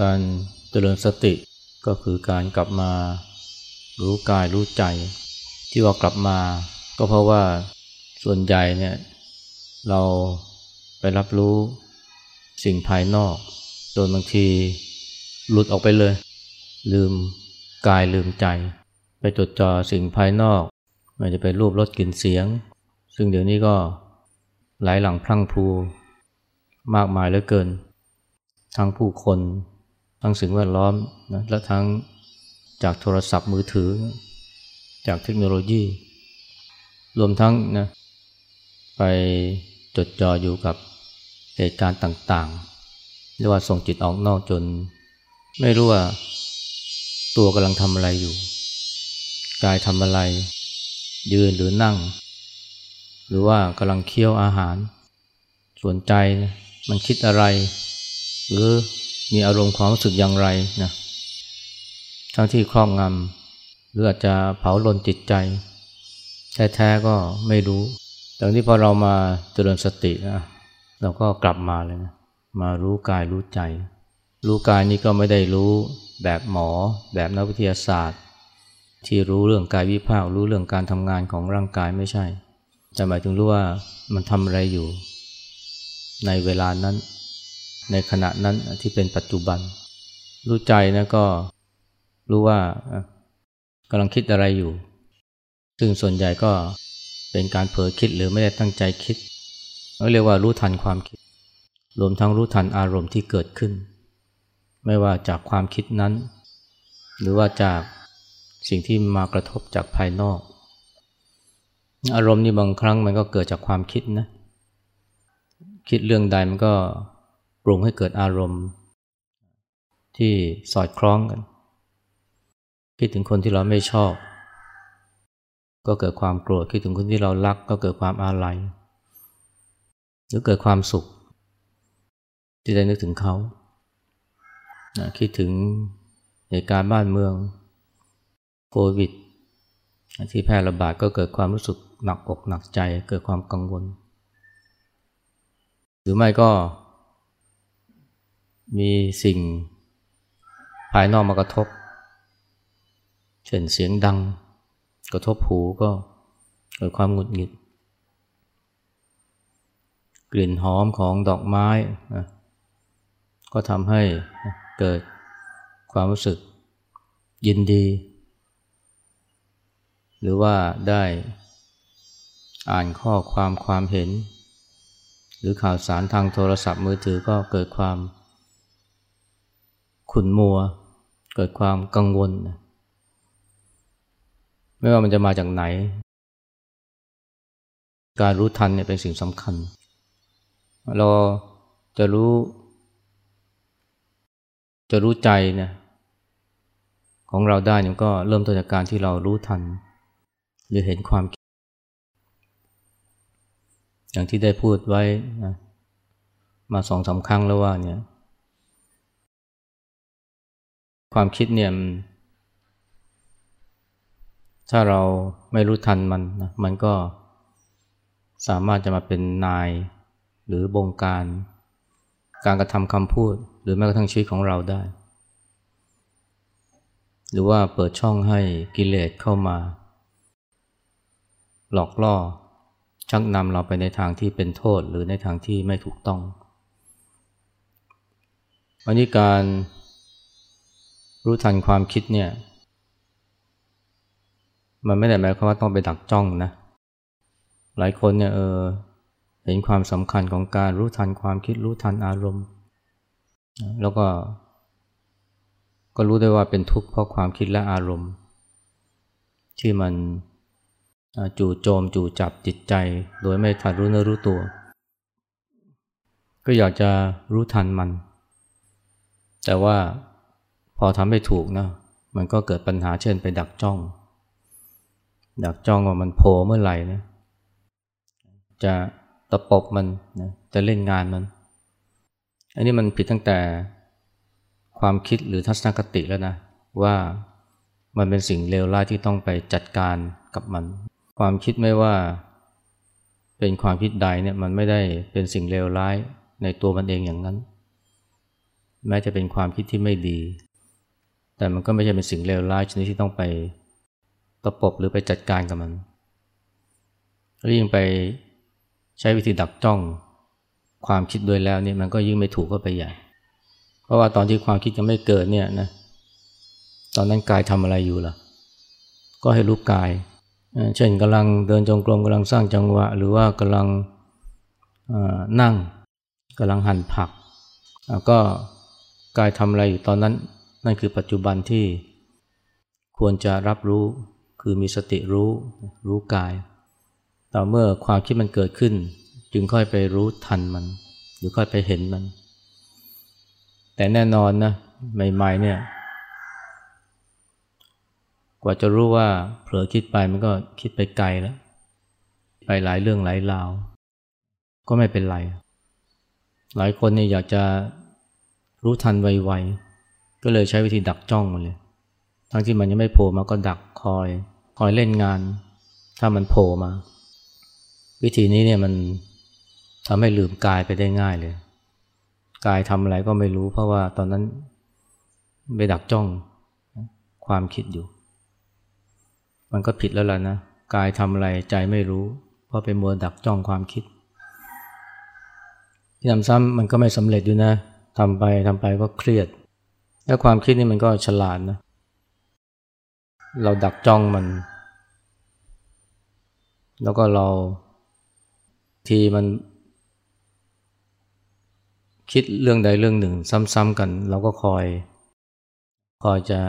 การเจริญสติก็คือการกลับมารู้กายรู้ใจ ที่ว่ากลับมา ก็เพราะว่าส่วนใหญ่เนี่ยเราไปรับรู้สิ่งภายนอกโดยบางทีหลุดออกไปเลย ลืมกายลืมใจ ไปจดจ่อสิ่งภายนอกไม่จะไปรูปรสกลิ่นเสียง ซึ่งเดี๋ยวนี้ก็หลายหลังพลั่งพลูมากมายเหลือเกิน ทั้งผู้คน ทั้งสิ่งแวดล้อมนะและทั้งจากโทรศัพท์มือถือ จากเทคโนโลยี รวมทั้งนะไปจดจ่ออยู่กับเหตุการณ์ต่างๆเรียกว่าส่งจิตออกนอกจน ไม่รู้ว่าตัวกำลังทำอะไรอยู่ กายทำอะไร ยืนหรือนั่ง หรือว่ากำลังเคี้ยวอาหาร ส่วนใจมันคิดอะไร หรือ มีอารมณ์ความรู้สึกอย่างไรนะทั้งที่ครอบงำหรืออาจจะเผาลนจิตใจ แท้ๆก็ไม่รู้แต่ที่พอเรามาเจริญสตินะเราก็กลับมาเลยนะมารู้กายรู้ใจ รู้กายนี้ก็ไม่ได้รู้แบบหมอ แบบนักวิทยาศาสตร์ ที่รู้เรื่องกายวิภาครู้เรื่องการทำงานของร่างกายไม่ใช่แต่หมายถึงรู้ว่ามันทำอะไรอยู่ ในเวลานั้น ในขณะนั้นที่เป็นปัจจุบัน รู้ใจนะก็รู้ว่ากำลังคิดอะไรอยู่ ซึ่งส่วนใหญ่ก็เป็นการเผลอคิดหรือไม่ได้ตั้งใจคิดเรียกว่ารู้ทันความคิด รวมทั้งรู้ทันอารมณ์ที่เกิดขึ้น ไม่ว่าจากความคิดนั้น หรือว่าจากสิ่งที่มากระทบจากภายนอก อารมณ์นี่บางครั้งมันก็เกิดจากความคิดนะ คิดเรื่องใดมันก็ รุงให้เกิดอารมณ์ ที่สอดคล้องกัน คิดถึงคนที่เราไม่ชอบ ก็เกิดความโกรธคิดถึงคนที่เรารัก ก็เกิดความอาลัยหรือเกิดความสุข ที่ได้นึกถึงเขานะคิดถึงเหตุการณ์บ้านเมืองโควิดที่แพร่ระบาดก็เกิดความรู้สึกหนักอกหนักใจ เกิดความกังวล หรือไม่ก็ มีสิ่งภายนอกมากระทบ เช่นเสียงดัง กระทบหูก็เกิดความหงุดหงิด กลิ่นหอมของดอกไม้นะก็ทำให้เกิดความรู้สึกยินดี หรือว่าได้อ่านข้อความความเห็น หรือข่าวสารทางโทรศัพท์มือถือก็เกิดความ ขุ่นมัว เกิดความกังวลนะไม่ว่ามันจะมาจากไหน การรู้ทันเนี่ยเป็นสิ่งสำคัญ เราจะรู้ จะรู้ใจเนี่ยของเราได้เนี่ยก็เริ่มต้นจากการที่เรารู้ทัน หรือเห็นความคิด อย่างที่ได้พูดไว้นะมาสองสาครั้งแล้วว่าเนี่ย ความคิดเนี่ยถ้าเราไม่รู้ทันมันนะมันก็สามารถจะมาเป็นนายหรือบงการ การกระทำคำพูด หรือแม้กระทั่งชีวิตของเราได้ หรือว่าเปิดช่องให้กิเลสเข้ามา หลอกล่อ ชักนำเราไปในทางที่เป็นโทษหรือในทางที่ไม่ถูกต้องวันนี้การ รู้ทันความคิดเนี่ย มันไม่ได้หมายความว่าต้องไปดักจ้องนะ หลายคนเนี่ยเออเห็นความสำคัญของการรู้ทันความคิดรู้ทันอารมณ์ แล้วก็ ก็รู้ได้ว่าเป็นทุกข์เพราะความคิดและอารมณ์ ที่มันจู่โจมจู่จับจิตใจ โดยไม่ทันรู้เนื้อรู้ตัว ก็อยากจะรู้ทันมัน แต่ว่า พอทำไม่ถูกนะมันก็เกิดปัญหาเช่นไปดักจ้อง ดักจ้องว่ามันโผล่เมื่อไหร่นะจะตะปบมันนะจะเล่นงานมัน อันนี้มันผิดตั้งแต่ความคิดหรือทัศนคติแล้วนะ ว่ามันเป็นสิ่งเลวร้ายที่ต้องไปจัดการกับมัน ความคิดไม่ว่าเป็นความคิดใดเนี่ยมันไม่ได้เป็นสิ่งเลวร้ายในตัวมันเองอย่างนั้น แม้จะเป็นความคิดที่ไม่ดี แต่มันก็ไม่ใช่เป็นสิ่งเลวร้ายชนิดที่ต้องไปตะปบหรือไปจัดการกับมันแล้วยิ่งไปใช้วิธีดักจ้องความคิดด้วยแล้วนี่มันก็ยิ่งไม่ถูกก็ไปใหญ่ เพราะว่าตอนที่ความคิดยังไม่เกิดเนี่ยนะตอนนั้นกายทำอะไรอยู่ล่ะ ก็ให้รู้กาย เช่นกำลังเดินจงกรมกำลังสร้างจังหวะ หรือว่ากำลังนั่งกำลังหั่นผัก ก็กายทำอะไรอยู่ตอนนั้น นั่นคือปัจจุบันที่ควรจะรับรู้คือมีสติรู้รู้กายต่อเมื่อความคิดมันเกิดขึ้น จึงค่อยไปรู้ทันมัน หรือค่อยไปเห็นมัน แต่แน่นอนนะใหม่ๆเนี่ย กว่าจะรู้ว่าเผลอคิดไปมันก็คิดไปไกลแล้ว ไปหลายเรื่องหลายราว ก็ไม่เป็นไร หลายคนเนี่ยอยากจะรู้ทันไวๆ ก็เลยใช้วิธีดักจ้องมันเลย ทั้งที่มันยังไม่โผล่มาก็ดักคอย คอยเล่นงาน ถ้ามันโผล่มา วิธีนี้เนี่ยมันทำให้ลืมกายไปได้ง่ายเลย กายทำอะไรก็ไม่รู้ เพราะว่าตอนนั้นไปดักจ้องความคิดอยู่ มันก็ผิดแล้วล่ะนะ กายทำอะไรใจไม่รู้ เพราะไปมัวดักจ้องความคิดที่ทำซ้ำมันก็ไม่สำเร็จอยู่นะทำไปทำไปก็เครียด แล้วความคิดนี่มันก็ฉลาดนะ เราดักจ้องมัน แล้วก็เราทีมัน คิดเรื่องใดเรื่องหนึ่ง ซ้ำๆกัน เราก็คอย คอยจะ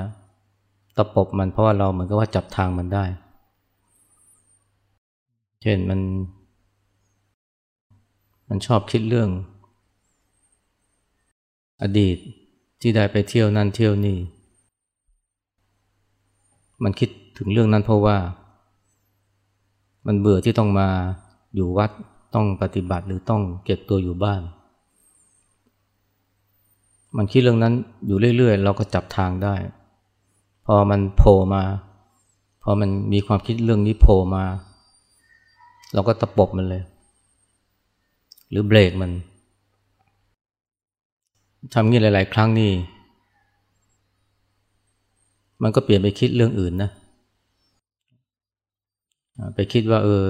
ตะปบมันเพราะว่าเราเหมือนกับว่าจับทางมันได้ เช่นมัน มันชอบคิดเรื่อง อดีต ที่ได้ไปเที่ยวนั่นเที่ยวนี่ มันคิดถึงเรื่องนั้นเพราะว่า มันเบื่อที่ต้องมาอยู่วัดต้องปฏิบัติหรือต้องเก็บตัวอยู่บ้าน มันคิดเรื่องนั้นอยู่เรื่อย ๆ เราก็จับทางได้ พอมันโผล่มา พอมันมีความคิดเรื่องนี้โผล่มา เราก็ตะปบมันเลย หรือเบรกมัน ทำงี้หลาย ๆ ครั้งนี่ มันก็เปลี่ยนไปคิดเรื่องอื่นนะ ไปคิดว่า เออ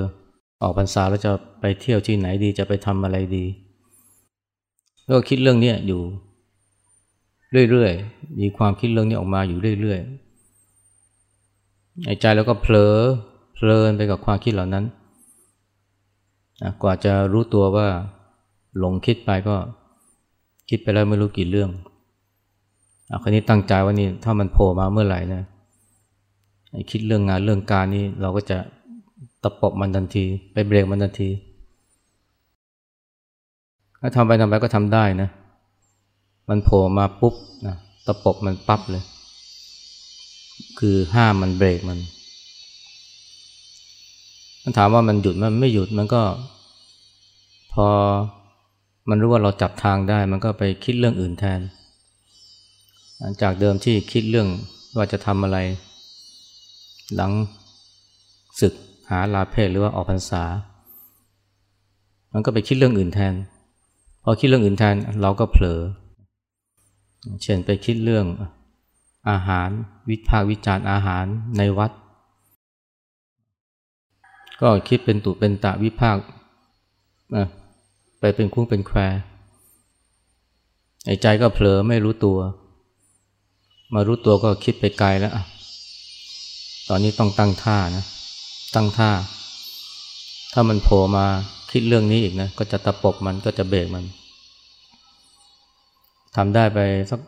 ออกพรรษาแล้วจะไปเที่ยวที่ไหนดีจะไปทำอะไรดีก็คิดเรื่องนี้อยู่เรื่อย ๆ มีความคิดเรื่องนี้ออกมาอยู่เรื่อยๆใจแล้วก็เผลอเพลินไปกับความคิดเหล่านั้น กว่าจะรู้ตัวว่าหลงคิดไปก็ คิดไปแล้วไม่รู้กี่เรื่องอาวนี้ตั้งใจว่านี่ถ้ามันโผล่มาเมื่อไหร่นะคิดเรื่องงานเรื่องการนี้เราก็จะตะปบมันทันที ไปเบรกมันทันทีถ้าทำไปทำไปก็ทำได้นะ มันโผล่มาปุ๊บนะตะปบมันปั๊บเลย คือห้ามมันเบรกมัน มันถามว่ามันหยุดมันไม่หยุดมันก็ พอ มันรู้ว่าเราจับทางได้มันก็ไปคิดเรื่องอื่นแทน จากเดิมที่คิดเรื่องว่าจะทำอะไร หลังศึกหาลาเพศหรือว่าออกพรรษา มันก็ไปคิดเรื่องอื่นแทน พอคิดเรื่องอื่นแทนเราก็เผลอ เช่นไปคิดเรื่องอาหารวิพากวิจารณ์อาหารในวัด ก็คิดเป็นตุเป็นตะวิพาก ไปเป็นคุ้งเป็นแควไอ้ใจก็เผลอไม่รู้ตัว มารู้ตัวก็คิดไปไกลแล้วตอนนี้ต้องตั้งท่านะ ตั้งท่า ถ้ามันโผล่มาคิดเรื่องนี้อีกนะ ก็จะตะปบมันก็จะเบรกมันทำได้ไปสัก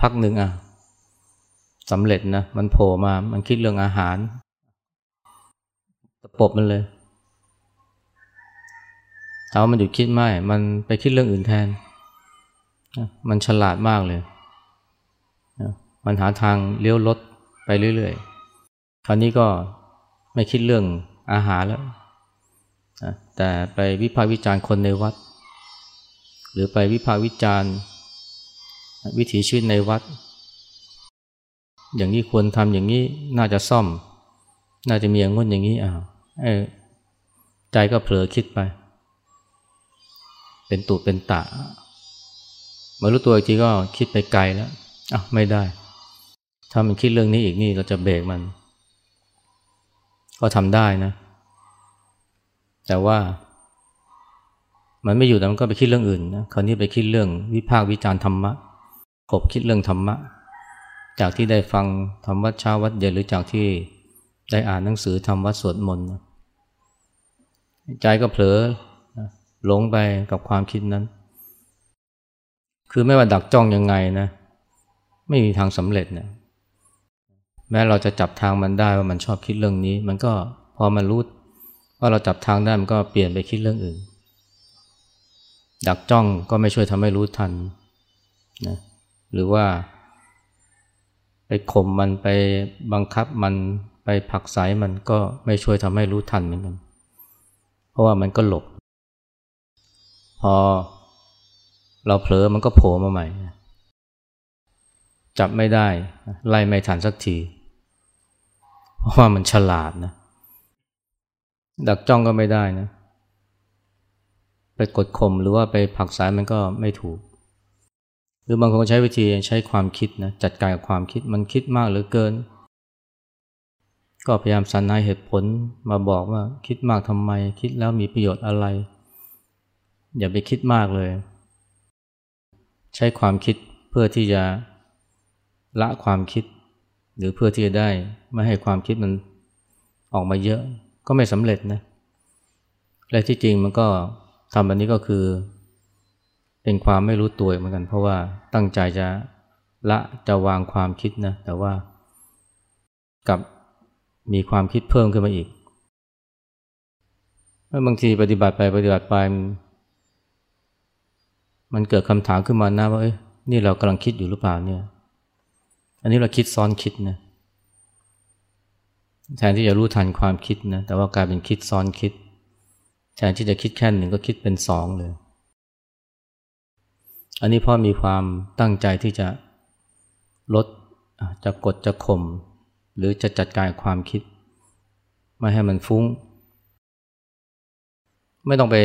พักหนึ่งอะสำเร็จนะ มันโผล่มา มันคิดเรื่องอาหาร ตะปบมันเลย ถามว่ามันหยุดคิดไม่ มันไปคิดเรื่องอื่นแทน มันฉลาดมากเลย มันหาทางเลี้ยวรถไปเรื่อยๆ คราวนี้ก็ไม่คิดเรื่องอาหารแล้ว แต่ไปวิพากษ์วิจารณ์คนในวัด หรือไปวิพากษ์วิจารณ์วิถีชีวิตในวัด อย่างนี้ควรทำอย่างนี้น่าจะซ่อม น่าจะมีอย่างงนอย่างนี้อ่าวใจก็เผลอคิดไป เป็นตุเป็นตะ มารู้ตัวอีกทีก็คิดไปไกลแล้วอะไม่ได้ ถ้ามันคิดเรื่องนี้อีกนี่เราจะเบรกมัน ก็ทำได้นะ แต่ว่ามันไม่อยู่แต่มันก็ไปคิดเรื่องอื่นนะคราวนี้ไปคิดเรื่องวิพากษ์วิจารณ์ธรรมะขบคิดเรื่องธรรมะ จากที่ได้ฟังธรรมวัดเช้าวัดเย็นหรือจากที่ได้อ่านหนังสือทำวัดสวดมนต์ใจก็เผลอ หลงไปกับความคิดนั้น คือไม่ว่าดักจ้องยังไงนะ ไม่มีทางสำเร็จนะแม้เราจะจับทางมันได้ว่ามันชอบคิดเรื่องนี้ มันก็พอมันรู้ว่าเราจับทางได้มันก็เปลี่ยนไปคิดเรื่องอื่น ดักจ้องก็ไม่ช่วยทำให้รู้ทันนะหรือว่า ไปข่มมันไปบังคับมันไปผักสายมันก็ไม่ช่วยทำให้รู้ทันเหมือนกัน เพราะว่ามันก็หลบ พอเราเผลอมันก็โผล่มาใหม่ จับไม่ได้ ไล่ไม่ทันสักที เพราะว่ามันฉลาดนะ ดักจ้องก็ไม่ได้นะ ไปกดข่มหรือว่าไปผักสายมันก็ไม่ถูก หรือบางคนใช้วิธีใช้ความคิดนะจัดการกับความคิดมันคิดมากเหลือเกิน ก็พยายามสรรหาเหตุผลมาบอกว่าคิดมากทำไม คิดแล้วมีประโยชน์อะไร อย่าไปคิดมากเลย ใช้ความคิดเพื่อที่จะละความคิด หรือเพื่อที่จะได้ไม่ให้ความคิดมันออกมาเยอะก็ไม่สำเร็จนะและที่จริงมันก็ทำแบบนี้ก็คือ เป็นความไม่รู้ตัวเหมือนกัน เพราะว่าตั้งใจจะละจะวางความคิดนะแต่ว่ากับมีความคิดเพิ่มขึ้นมาอีกบางทีปฏิบัติไปปฏิบัติไป มันเกิดคำถามขึ้นมานะว่าเอ้ยนี่เรากำลังคิดอยู่หรือเปล่าเนี่ย อันนี้เราคิดซ้อนคิดนะแทนที่จะรู้ทันความคิดนะแต่ว่ากลายเป็นคิดซ้อนคิด แทนที่จะคิดแค่หนึ่งก็คิดเป็นสองเลย อันนี้พ่อมีความตั้งใจที่จะลดจะกดจะข่มหรือจะจัดการความคิด ไม่ให้มันฟุ้ง ไม่ต้องไป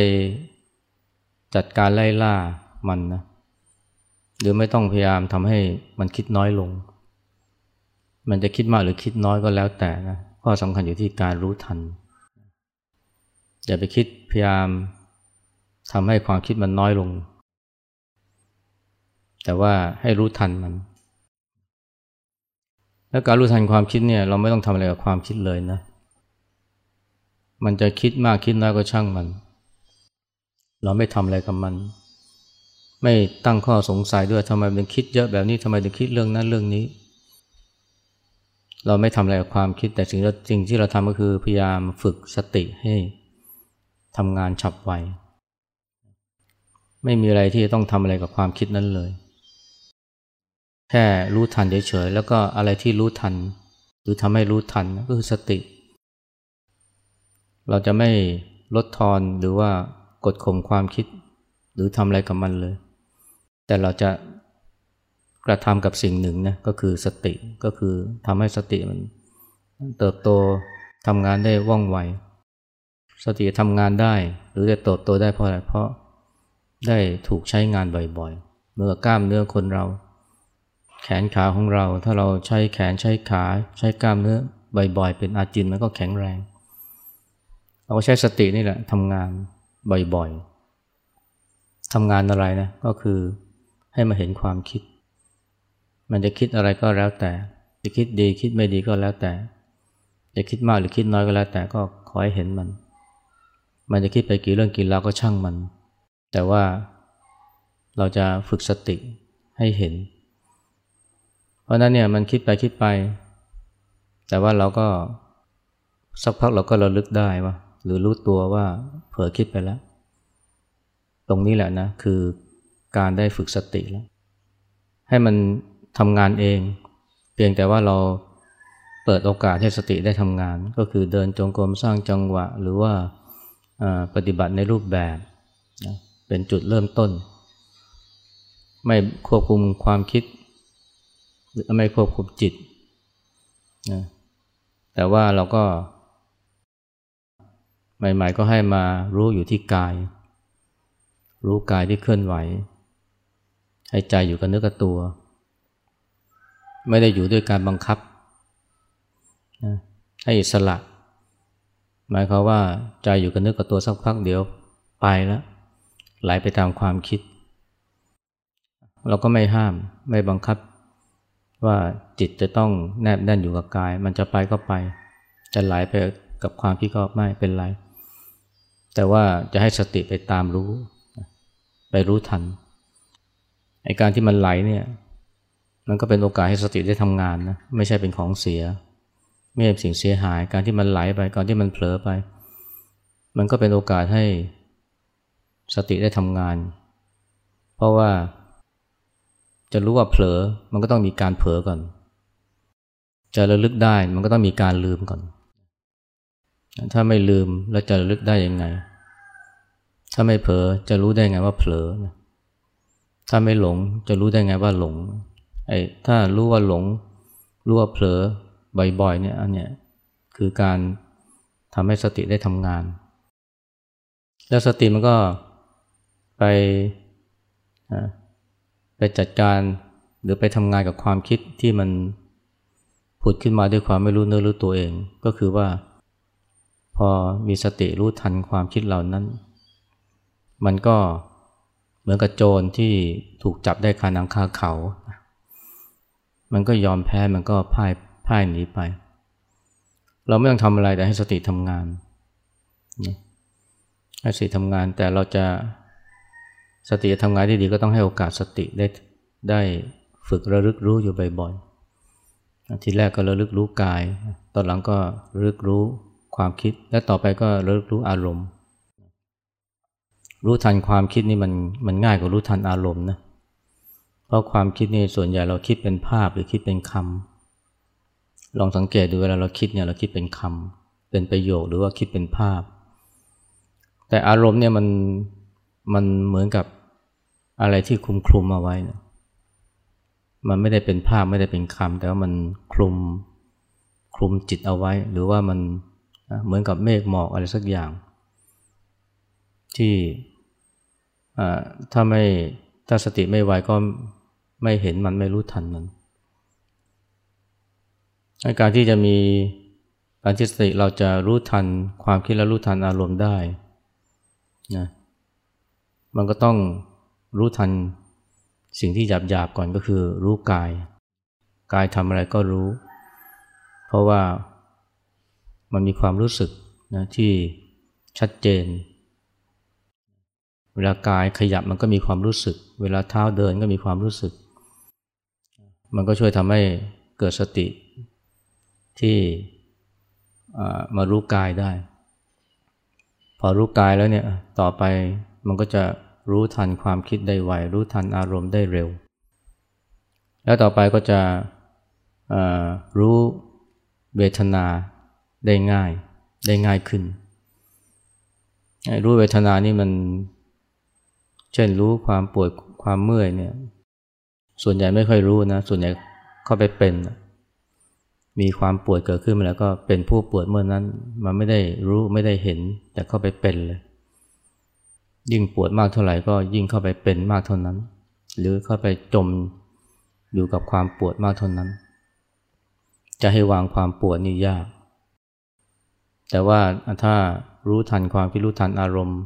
จัดการไล่ล่า มันนะหรือไม่ต้องพยายามทำให้มันคิดน้อยลง มันจะคิดมากหรือคิดน้อยก็แล้วแต่นะข้อสำคัญอยู่ที่การรู้ทัน อย่าไปคิดพยายามทำให้ความคิดมันน้อยลง แต่ว่าให้รู้ทันมัน แล้วการรู้ทันความคิดเนี่ย เราไม่ต้องทำอะไรกับความคิดเลยนะ มันจะคิดมากคิดน้อยก็ช่างมัน เราไม่ทำอะไรกับมัน ไม่ตั้งข้อสงสัยด้วยทำไมมันคิดเยอะแบบนี้ทำไมถึงคิดเรื่องนั้นเรื่องนี้ เราไม่ทำอะไรกับความคิดแต่สิ่งสิ่งที่เราทำก็คือพยายามฝึกสติให้ทำงานฉับไวไม่มีอะไรที่จะต้องทำอะไรกับความคิดนั้นเลย แค่รู้ทันเฉยๆแล้วก็อะไรที่รู้ทัน หรือทำให้รู้ทันก็คือสติ เราจะไม่ลดทอนหรือว่ากดข่มความคิด หรือทำอะไรกับมันเลย แต่เราจะกระทำกับสิ่งหนึ่งนะก็คือสติก็คือทำให้สติมันเติบโตทำงานได้ว่องไว สติทำงานได้ หรือจะเติบโตได้เพราะอะไรเพราะได้ถูกใช้งานบ่อยๆ เมื่อกล้ามเนื้อคนเรา แขนขาของเรา ถ้าเราใช้แขนใช้ขาใช้กล้ามเนื้อบ่อยๆ เป็นอาจินมันก็แข็งแรง เราก็ใช้สตินี่แหละทำงานบ่อยๆทำงานอะไรนะก็คือ ให้มาเห็นความคิด มันจะคิดอะไรก็แล้วแต่ จะคิดดีคิดไม่ดีก็แล้วแต่ จะคิดมากหรือคิดน้อยก็แล้วแต่ก็ขอให้เห็นมัน มันจะคิดไปกี่เรื่องกี่ราวก็ช่างมัน แต่ว่าเราจะฝึกสติให้เห็น เพราะนั้นเนี่ยมันคิดไปคิดไป แต่ว่าเราก็สักพักเราก็ระลึกได้ว่า หรือรู้ตัวว่าเผลอคิดไปแล้ว ตรงนี้แหละนะคือ การได้ฝึกสติแล้ว ให้มันทำงานเอง เพียงแต่ว่าเราเปิดโอกาสให้สติได้ทำงาน ก็คือเดินจงกรมสร้างจังหวะ หรือว่าปฏิบัติในรูปแบบนะเป็นจุดเริ่มต้น ไม่ควบคุมความคิด หรือไม่ควบคุมจิตนะแต่ว่าเราก็ ใหม่ ๆ ก็ให้มารู้อยู่ที่กาย รู้กายที่เคลื่อนไหว ให้ใจอยู่กับเนื้อกับตัว ไม่ได้อยู่ด้วยการบังคับนะให้อิสระ หมายความว่าใจอยู่กับเนื้อกับตัวสักพักเดียวไปแล้วไหลไปตามความคิด เราก็ไม่ห้ามไม่บังคับ ว่าจิตจะต้องแนบแน่นอยู่กับกาย มันจะไปก็ไป จะไหลไปกับความคิดก็ไม่เป็นไร แต่ว่าจะให้สติไปตามรู้ ไปรู้ทัน ไอการที่มันไหลเนี่ยมันก็เป็นโอกาสให้สติได้ทำงานนะไม่ใช่เป็นของเสีย ไม่ใช่สิ่งเสียหาย การที่มันไหลไปการที่มันเผลอไป มันก็เป็นโอกาสให้สติได้ทำงาน เพราะว่าจะรู้ว่าเผลอมันก็ต้องมีการเผลอก่อน จะระลึกได้มันก็ต้องมีการลืมก่อน ถ้าไม่ลืมแล้วจะระลึกได้ยังไง ถ้าไม่เผลอจะรู้ได้ไงว่าเผลอ ถ้าไม่หลงจะรู้ได้ไงว่าหลงไอ้ถ้ารู้ว่าหลง รู้ว่าเผลอบ่อยๆเนี่ยอันเนี้ยคือการทำให้สติได้ทำงาน แล้วสติมันก็ไปไปจัดการหรือไปทำงานกับความคิดที่มันผุดขึ้นมาด้วยความไม่รู้เนื้อรู้ตัวเอง ก็คือว่า พอมีสติรู้ทันความคิดเหล่านั้น มันก็ เหมือนกับโจรที่ถูกจับได้คานังคาเขา มันก็ยอมแพ้มันก็พ่ายพ่ายหนีไป เราไม่ต้องทำอะไรแต่ให้สติทำงานให้สติทำงานแต่เราจะสติจะทำงานที่ดีก็ต้องให้โอกาสสติได้ได้ฝึกระลึกรู้อยู่บ่อยๆทีแรกก็ระลึกรู้กาย ตอนหลังก็ระลึกรู้ความคิด และต่อไปก็ระลึกรู้อารมณ์ รู้ทันความคิดนี่มันมันง่ายกว่ารู้ทันอารมณ์นะ เพราะความคิดนี่ส่วนใหญ่เราคิดเป็นภาพหรือคิดเป็นคำลองสังเกตดูเวลาเราคิดเนี่ยเราคิดเป็นคำเป็นประโยคหรือว่าคิดเป็นภาพ แต่อารมณ์เนี่ยมันมันเหมือนกับอะไรที่คลุมคลุมเอาไว้นะมันไม่ได้เป็นภาพไม่ได้เป็นคำแต่ว่ามันคลุมคลุมจิตเอาไว้ หรือว่ามันเหมือนกับเมฆหมอกอะไรสักอย่าง ที่ ถ้าไม่ถ้าสติไม่ไวก็ไม่เห็นมันไม่รู้ทันมันการที่จะมีการที่สติเราจะรู้ทันความคิดและรู้ทันอารมณ์ได้นะมันก็ต้องรู้ทันสิ่งที่หยาบหยาบก่อนก็คือรู้กาย กายทำอะไรก็รู้ เพราะว่ามันมีความรู้สึกนะที่ชัดเจน เวลากายขยับมันก็มีความรู้สึก เวลาเท้าเดินก็มีความรู้สึก มันก็ช่วยทำให้เกิดสติที่มารู้กายได้ พอรู้กายแล้วเนี่ยต่อไปมันก็จะรู้ทันความคิดได้ไว รู้ทันอารมณ์ได้เร็ว แล้วต่อไปก็จะรู้เวทนาได้ง่ายได้ง่ายขึ้น รู้เวทนานี่มัน เช่นรู้ความปวดความเมื่อยเนี่ย ส่วนใหญ่ไม่ค่อยรู้นะ ส่วนใหญ่เข้าไปเป็น มีความปวดเกิดขึ้นมาแล้วก็เป็นผู้ปวดเมื่อนั้น มันไม่ได้รู้ไม่ได้เห็น แต่เข้าไปเป็นเลย ยิ่งปวดมากเท่าไหร่ก็ยิ่งเข้าไปเป็นมากเท่านั้น หรือเข้าไปจมอยู่กับความปวดมากเท่านั้น จะให้วางความปวดนี่ยาก แต่ว่าถ้ารู้ทันความคิดรู้ทันอารมณ์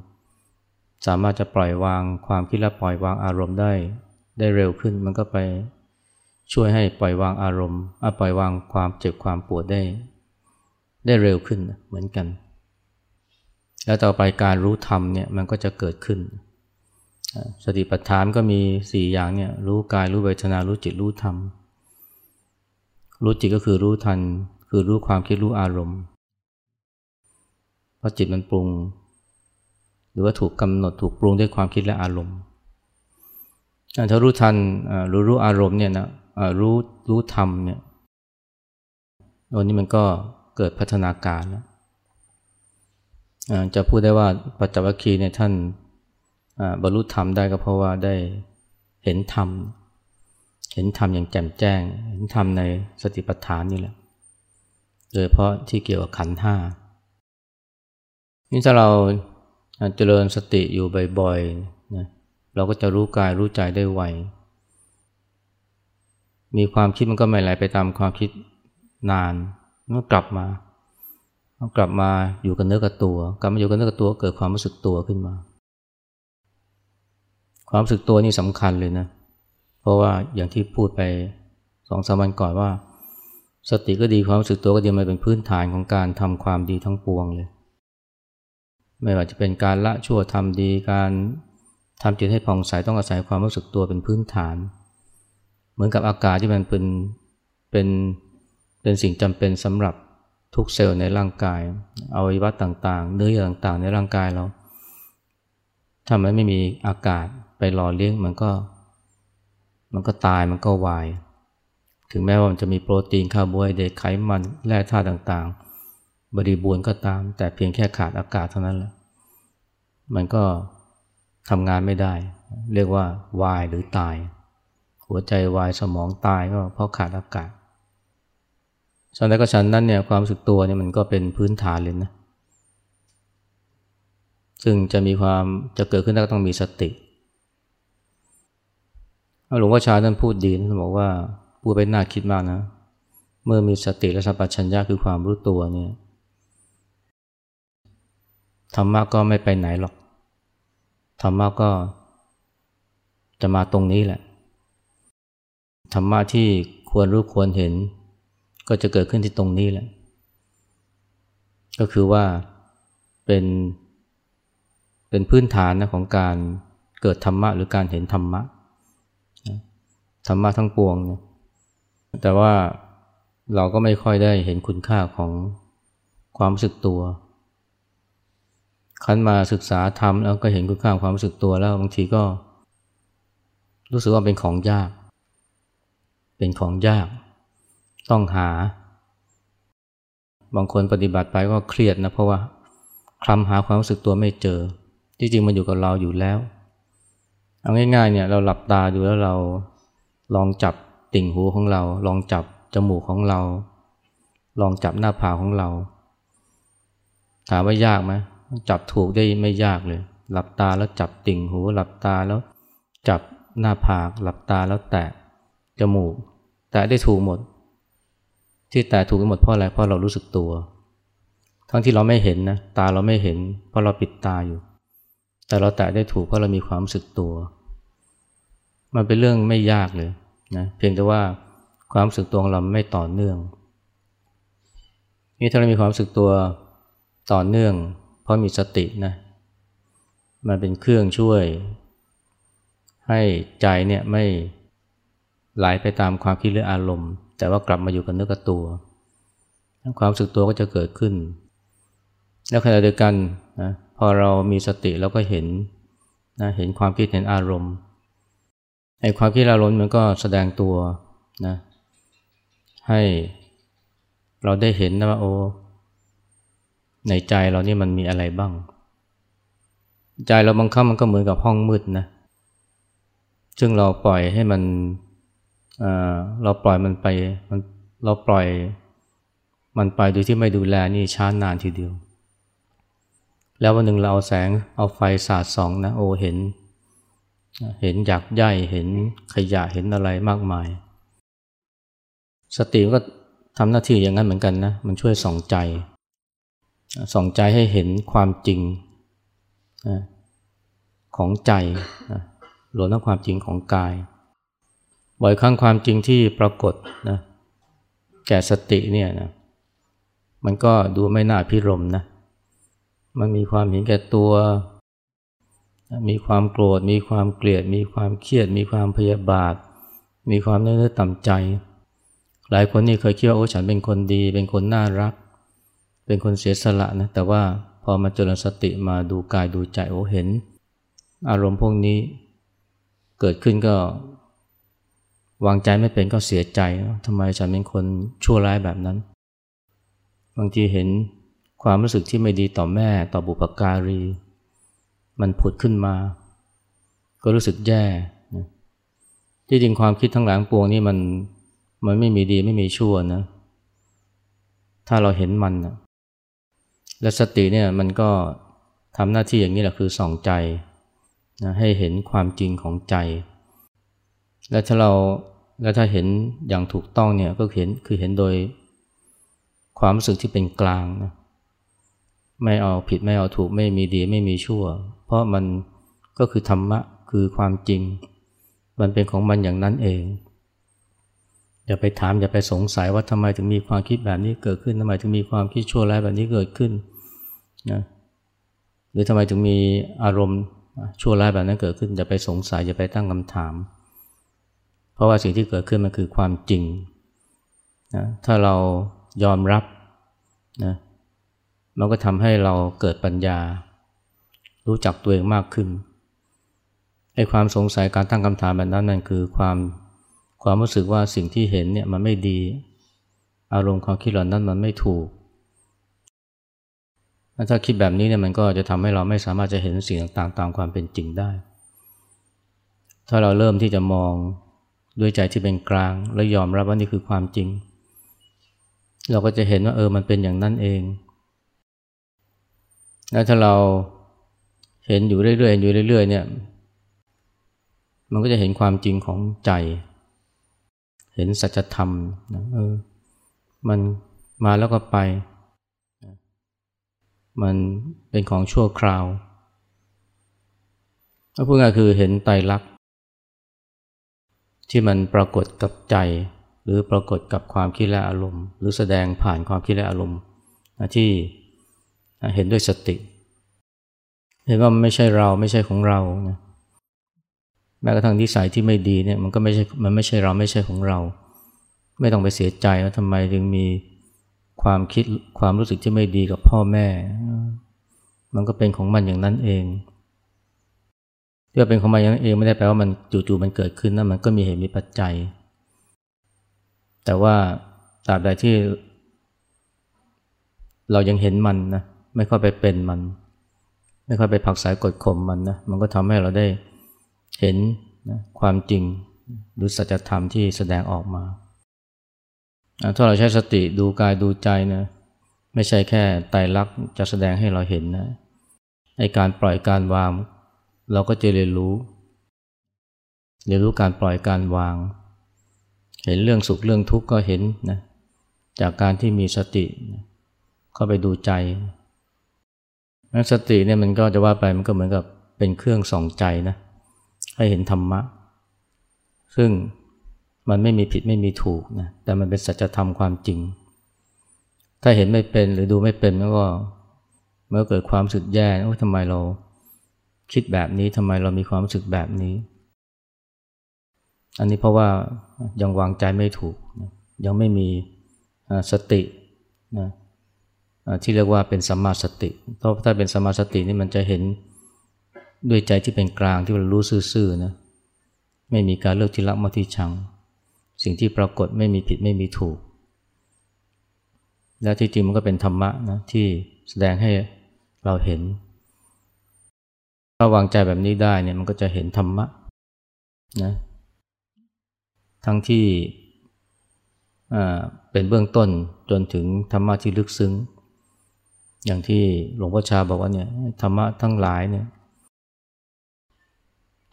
สามารถจะปล่อยวางความคิดและปล่อยวางอารมณ์ได้ได้เร็วขึ้น มันก็ไปช่วยให้ปล่อยวางอารมณ์ปล่อยวางความเจ็บความปวดได้ ได้เร็วขึ้นเหมือนกัน แล้วต่อไปการรู้ธรรมเนี่ยมันก็จะเกิดขึ้น สติปัฏฐานก็มีสี่อย่างเนี่ยรู้กายรู้เวทนารู้จิตรู้ธรรม รู้จิตก็คือรู้ทัน คือรู้ความคิดรู้อารมณ์เพราะจิตมันปรุง รือว่าถูกกำหนดถูกปรุงด้วยความคิดและอารมณ์ถ้ารู้ทันรู้รู้อารมณ์เนี่ยนะรู้รู้ธรรมเนี่ยวันนี้มันก็เกิดพัฒนาการแล้วจะพูดได้ว่าปัจจวัคคีเนี่ยท่านบรรลุธรรมได้ก็เพราะว่าได้เห็นธรรม เห็นธรรมอย่างแจ่มแจ้ง เห็นธรรมในสติปัฏฐานนี่แหละ โดยเพราะที่เกี่ยวกับขันธ์ห้านี่ถ้าเรา เจริญสติอยู่บ่อยๆนะเราก็จะรู้กายรู้ใจได้ไว มีความคิดมันก็ไม่ไหลไปตามความคิดนานมันกลับมามันกลับมาอยู่กับเนื้อกับตัว กลับมาอยู่กับเนื้อกับตัวเกิดความรู้สึกตัวขึ้นมา ความรู้สึกตัวนี่สำคัญเลยนะ เพราะว่าอย่างที่พูดไปสองสามวันก่อนว่า สติก็ดีความรู้สึกตัวก็ดีมันเป็นพื้นฐานของการทำความดีทั้งปวงเลย ไม่ว่าจะเป็นการละชั่วทำดี การทำจิตให้ผ่องใสต้องอาศัยความรู้สึกตัวเป็นพื้นฐาน เหมือนกับอากาศที่มันเป็นเป็นเป็นสิ่งจำเป็นสำหรับทุกเซลล์ในร่างกายอวัยวะต่างๆ เนื้อเยื่อต่างๆ ในร่างกายเราถ้ามันไม่มีอากาศไปหล่อเลี้ยงมันก็ มันก็ตายมันก็วาย ถึงแม้ว่ามันจะมีโปรตีนคาร์โบไฮเดรตไขมันแร่ธาตุต่างๆ บริบูรณ์ก็ตาม แต่เพียงแค่ขาดอากาศเท่านั้นแหละมันก็ทำงานไม่ได้ เรียกว่าวายหรือตาย หัวใจวายสมองตายก็เพราะขาดอากาศฉันใดก็ฉันนั้นเนี่ยความรู้สึกตัวเนี่ยมันก็เป็นพื้นฐานเลยนะซึ่งจะมีความจะเกิดขึ้นได้ก็ต้องมีสติหลวงพ่อชาท่านพูดดีท่านบอกว่าพูดไปน่าคิดมากนะ เมื่อมีสติและสัมปชัญญะคือความรู้ตัวเนี่ย ธรรมะก็ไม่ไปไหนหรอก ธรรมะก็จะมาตรงนี้แหละ ธรรมะที่ควรรู้ควรเห็น ก็จะเกิดขึ้นที่ตรงนี้แหละ ก็คือว่าเป็น เป็นพื้นฐานนะของการเกิดธรรมะหรือการเห็นธรรมะ ธรรมะทั้งปวงเนี่ยแต่ว่าเราก็ไม่ค่อยได้เห็นคุณค่าของความรู้สึกตัว คันมาศึกษาธรรมแล้วก็เห็นคุณค่าความรู้สึกตัวแล้วบางทีก็ รู้สึกว่าเป็นของยาก เป็นของยาก ต้องหา บางคนปฏิบัติไปก็เครียดนะเพราะว่าคลำหาความรู้สึกตัวไม่เจอ จริงๆมันอยู่กับเราอยู่แล้ว เอาง่ายๆเนี่ยเราหลับตาดูแล้วเราลองจับติ่งหูของเรา ลองจับจมูกของเรา ลองจับหน้าผากของเรา ถามว่ายากไหม จับถูกได้ไม่ยากเลย หลับตาแล้วจับติ่งหู หลับตาแล้วจับหน้าผาก หลับตาแล้วแตะจมูก แตะได้ถูกหมด ที่แตะถูกหมดเพราะอะไรเพราะเรารู้สึกตัว ทั้งที่เราไม่เห็นนะตาเราไม่เห็น เพราะเราปิดตาอยู่ แต่เราแตะได้ถูกเพราะเรามีความรู้สึกตัว มันเป็นเรื่องไม่ยากเลยนะเพียงแต่ว่าความรู้สึกตัวของเราไม่ต่อเนื่องนี่ถ้าเรามีความรู้สึกตัวต่อเนื่อง เพราะมีสตินะมันเป็นเครื่องช่วย ให้ใจเนี่ยไม่ไหลไปตามความคิดหรืออารมณ์ แต่ว่ากลับมาอยู่กับเนื้อกับตัว ความสึกตัวก็จะเกิดขึ้น แล้วขณะเดียวกันนะพอเรามีสติเราก็เห็นนะเห็นความคิดเห็นอารมณ์ไอ้ความคิดอารมณ์มันก็แสดงตัวนะให้เราได้เห็นนะว่าโอ้ ในใจเรานี่มันมีอะไรบ้าง ใจเราบางครั้งมันก็เหมือนกับห้องมืดนะ ซึ่งเราปล่อยให้มันเราปล่อยมันไปมันเราปล่อยมันไปโดยที่ไม่ดูแลนี่ช้านานทีเดียว แล้ววันหนึ่งเราเอาแสงเอาไฟสาดส่องนะโอเห็น เห็นหยักใยเห็นขยะเห็นอะไรมากมาย สติก็ทำหน้าที่อย่างนั้นเหมือนกันนะ มันช่วยส่องใจ ส่องใจให้เห็นความจริงของใจรวมทั้งความจริงของกาย บ่อยครั้งความจริงที่ปรากฏนะแก่สติเนี่ยนะมันก็ดูไม่น่าพิรมนะมันมีความเห็นแก่ตัว มีความโกรธ มีความเกลียด มีความเครียด มีความพยาบาท มีความเนื้อต่ำใจ หลายคนนี่เคยคิดว่าโอ้ฉันเป็นคนดี เป็นคนน่ารัก เป็นคนเสียสละนะแต่ว่าพอมาเจริญสติมาดูกายดูใจโอ้เห็น อารมณ์พวกนี้เกิดขึ้นก็ วางใจไม่เป็นก็เสียใจทำไมฉันเป็นคนชั่วร้ายแบบนั้น บางทีเห็นความรู้สึกที่ไม่ดีต่อแม่ต่อบุปการี มันผุดขึ้นมา ก็รู้สึกแย่ที่จริงความคิดทั้งหลายปวงนี่มันมันไม่มีดีไม่มีชั่วนะ ถ้าเราเห็นมันนะ และสติเนี่ยมันก็ทำหน้าที่อย่างนี้แหละคือส่องใจนะให้เห็นความจริงของใจ และถ้าเราแล้วถ้าเห็นอย่างถูกต้องเนี่ยก็เห็นคือเห็นโดยความรู้สึกที่เป็นกลางนะไม่เอาผิดไม่เอาถูกไม่มีดีไม่มีชั่ว เพราะมันก็คือธรรมะคือความจริง มันเป็นของมันอย่างนั้นเอง อย่าไปถามอย่าไปสงสัยว่าทำไมถึงมีความคิดแบบนี้เกิดขึ้นทำไมถึงมีความคิดชั่วร้ายแบบนี้เกิดขึ้นนะหรือทำไมถึงมีอารมณ์ชั่วร้ายแบบนั้นเกิดขึ้นอย่าไปสงสัยอย่าไปตั้งคำถาม เพราะว่าสิ่งที่เกิดขึ้นมันคือความจริงนะถ้าเรายอมรับนะมันก็ทำให้เราเกิดปัญญา รู้จักตัวเองมากขึ้นไอ้ความสงสัยการตั้งคำถามแบบนั้นนั่นคือความ ความรู้สึกว่าสิ่งที่เห็นเนี่ยมันไม่ดี อารมณ์ความคิดเหล่านั้นมันไม่ถูก ถ้าคิดแบบนี้เนี่ยมันก็จะทำให้เราไม่สามารถจะเห็นสิ่งต่างๆตามความเป็นจริงได้ ถ้าเราเริ่มที่จะมองด้วยใจที่เป็นกลาง และยอมรับว่านี่คือความจริง เราก็จะเห็นว่าเออมันเป็นอย่างนั้นเอง แล้วถ้าเราเห็นอยู่เรื่อยๆอยู่เรื่อยๆเนี่ย มันก็จะเห็นความจริงของใจ เห็นสัจธรรมนะเออมันมาแล้วก็ไป มันเป็นของชั่วคราวถ้าพูดง่ายคือเห็นไตรลักษณ์ที่มันปรากฏกับใจ หรือปรากฏกับความคิดและอารมณ์ หรือแสดงผ่านความคิดและอารมณ์ที่เห็นด้วยสติ เห็นว่ามันไม่ใช่เราไม่ใช่ของเรานะ ม้กระทั่งนิสัยที่ไม่ดีเนี่ยมันก็ไม่ใช่มันไม่ใช่เราไม่ใช่ของเรา ไม่ต้องไปเสียใจว่าทำไมถึงมีความคิดความรู้สึกที่ไม่ดีกับพ่อแม่ มันก็เป็นของมันอย่างนั้นเองที่ว่าเป็นของมันอย่างนั้นเองไม่ได้แปลว่ามันจู่ๆมันเกิดขึ้นนะมันก็มีเหตุมีปัจจัย แต่ว่าตราบใดที่ เรายังเห็นมันนะไม่ค่อยไปเป็นมัน ไม่ค่อยไปผักสายกดข่มมันนะมันก็ทำให้เราได้ เห็นนะความจริงหรือสัจธรรมที่แสดงออกมา ถ้าเราใช้สติดูกายดูใจนะไม่ใช่แค่ไตรลักษณ์จะแสดงให้เราเห็นนะไอการปล่อยการวาง เราก็จะเรียนรู้ เรียนรู้การปล่อยการวาง เห็นเรื่องสุขเรื่องทุกข์ก็เห็นนะจากการที่มีสติเข้าไปดูใจนัสติเนี่ยมันก็จะว่าไปมันก็เหมือนกับเป็นเครื่องส่องใจนะ ให้เห็นธรรมะ ซึ่งมันไม่มีผิดไม่มีถูกนะแต่มันเป็นสัจธรรมความจริง ถ้าเห็นไม่เป็นหรือดูไม่เป็นแล้วก็เมื่อเกิดความสึกแย่โอ้ทำไมเราคิดแบบนี้ทำไมเรามีความรู้สึกแบบนี้ อันนี้เพราะว่ายังวางใจไม่ถูก ยังไม่มีสตินะที่เรียกว่าเป็นสัมมาสติเพราถ้าเป็นสัมมาสตินี่มันจะเห็น ด้วยใจที่เป็นกลางที่เรารู้ซื่อๆนะไม่มีการเลือกที่รักมาที่ชัง สิ่งที่ปรากฏไม่มีผิดไม่มีถูก และที่จริงมันก็เป็นธรรมะนะที่แสดงให้เราเห็น ถ้าวางใจแบบนี้ได้เนี่ยมันก็จะเห็นธรรมะนะทั้งที่เป็นเบื้องต้นจนถึงธรรมะที่ลึกซึ้ง อย่างที่หลวงพ่อชาบอกว่าเนี่ยธรรมะทั้งหลายเนี่ย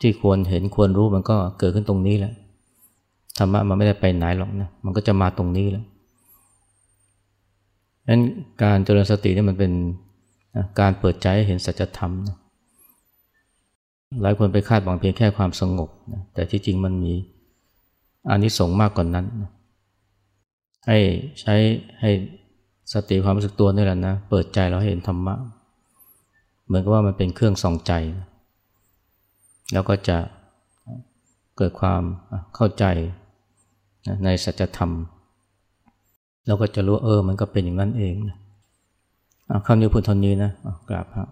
ที่ควรเห็นควรรู้มันก็เกิดขึ้นตรงนี้แหละธรรมะมันไม่ได้ไปไหนหรอกนะมันก็จะมาตรงนี้แหละนั้นการเจริญสตินี่มันเป็นการเปิดใจให้เห็นสัจธรรมนะหลายคนไปคาดหวังเพียงแค่ความสงบนะแต่ที่จริงมันมีอานิสงส์มากกว่านนั้นนะให้ใช้ให้สติความรู้สึกตัวนี่แหละนะ เปิดใจเราให้เห็นธรรมะ เหมือนกับว่ามันเป็นเครื่องส่องใจนะ แล้วก็จะเกิดความเข้าใจในสัจธรรม แล้วก็จะรู้เออมันก็เป็นอย่างนั้นเองนะคำนี้พูดทนนี้นะกราบครับ